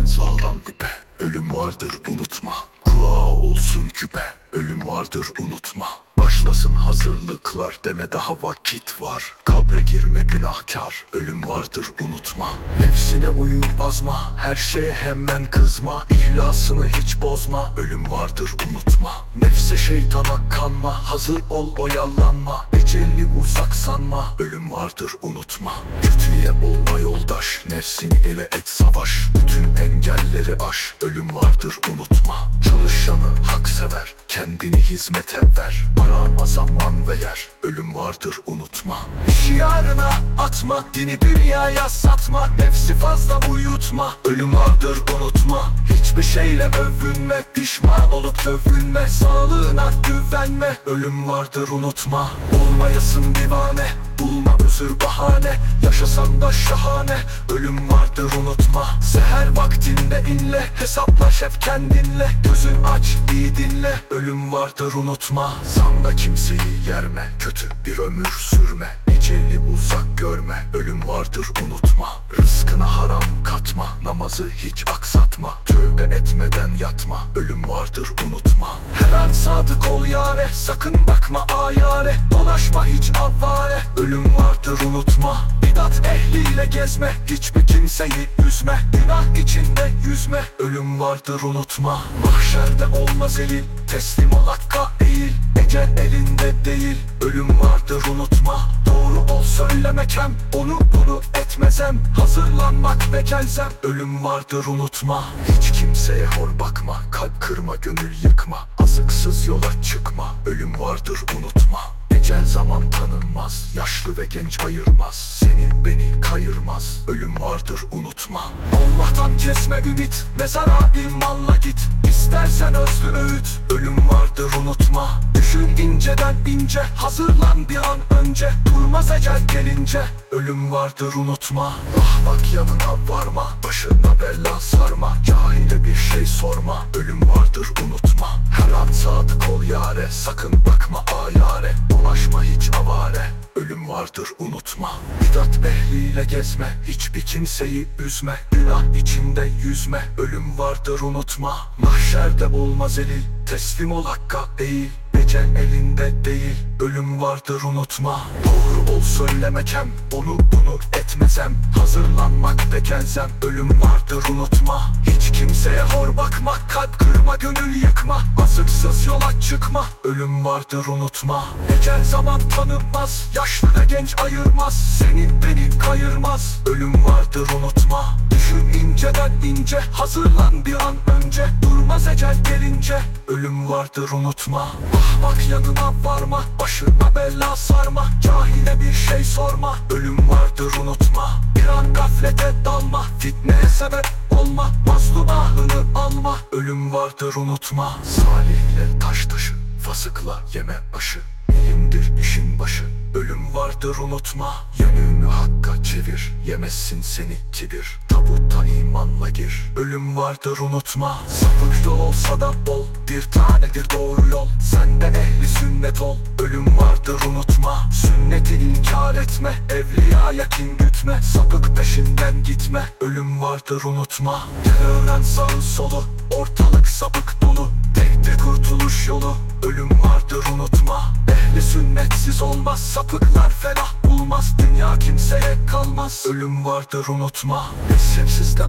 En sağlam ipe Ölüm vardır unutma. Kulağı olsun küpe Ölüm vardır unutma. Başlasın hazırlıklar deme daha vakit var. Kabre girme günahkar Ölüm vardır unutma. Nefsine uyup bazma Her şeye hemen kızma. İhlasını hiç bozma Ölüm vardır unutma. Nefse şeytana kanma Hazır ol oyalanma Eceli uzak sanma. Ölüm vardır unutma. Kötüye olma yoldaş. Nefsini ele et savaş. Bütün engelleri aş. Ölüm vardır unutma. Çalışanı hak sever. Kendini hizmete ver. Arama zaman ve yer Ölüm vardır unutma. Şiarına atma Dini dünyaya satma. Nefsi fazla uyutma. Ölüm vardır unutma. Hiçbir şeyle övünme Pişman olup övünme Sağlığına güvenme Ölüm vardır unutma. Olmayasın divane Bulma özür bahane. Yaşasan da şahane Ölüm vardır unutma. Seher vaktinde inle Hesaplaş hep kendinle. Gözün aç iyi dinle Ölüm vardır unutma. Zanda kimseyi yerme Kötü bir ömür sürme. Eceli uzak görme Ölüm vardır unutma. Rızkına haram katma Namazı hiç aksatma. Tövbe etmeden yatma Ölüm vardır unutma. Her an sadık ol yare Sakın bakma ayare. Dolaşma hiç avare Ölüm vardır unutma. Bidat ehliyle gezme Hiçbir kimseyi üzme. Günah içinde yüzme Ölüm vardır unutma. Mahşerde olmaz elin Teslim ol hakka eğil Ecel elinde değil. Ölüm vardır unutma. Doğru ol söyleme kem. Onu bunu etmezem Hazırlanmak ve gelsem. Ölüm vardır unutma. Hiç kimseye hor bakma. Kalp kırma gönül yıkma. Azıksız yola çıkma. Ölüm vardır unutma. Ecel zaman tanınmaz. Yaşlı ve genç ayırmaz. Seni beni kayırmaz. Ölüm vardır unutma. Allah'tan kesme ümit Mezara imanla git İstersen özlü öğüt Ölüm vardır unutma. Düşün inceden ince Hazırlan bir an önce. Durmaz ecel gelince Ölüm vardır unutma. Ah bak yanına varma Başına bela sarma. Cahile bir şey sorma Ölüm vardır unutma. Her an sadık ol yare Sakın bakma ayare vardır unutma. Bidat ehliyle gezme Hiçbir kimseyi üzme. Günah içinde yüzme Ölüm vardır unutma. Mahşerde olmaz elil Teslim ol hakka eğil Ecel elinde değil Ölüm vardır unutma. Doğru ol söyleme kem Onu bunu etmezem. Hazırlanmak ve gelsem Ölüm vardır unutma. Hiç kimseye hor bakma Kalp kırma gönül yıkma. Azıksız yola çıkma Ölüm vardır unutma. Ecel zaman tanınmaz Yaşlı ve genç ayırmaz. Seni beni kayırmaz Ölüm vardır unutma. Düşün inceden ince Hazırlan bir an önce. Durmaz ecel gelince Ölüm vardır unutma. Ah bak yanına varma Başına olma Mazlum ahını alma Ölüm vardır unutma. Salihle taş taşı Fasıkla yeme aşı. İlimdir işin başı Ölüm vardır unutma. Yönünü hakka çevir Yemezsin seni kibir. Tabutta imanla gir Ölüm vardır unutma. Sapık yol olsa da bol Bir tanedir doğru yol. Sen de ehli sünnet ol Ölüm vardır unutma Sünneti inkar etme Evliyaya kin gütme Sapık peşinden gitme Ölüm vardır unutma. Gel öğren sağı solu Ortalık sapık dolu Tektir kurtuluş yolu Ölüm vardır unutma. Ehli sünnetsiz olmaz Sapıklar felah bulmaz Dünya kimseye kalmaz Ölüm vardır unutma. Mezhepsizden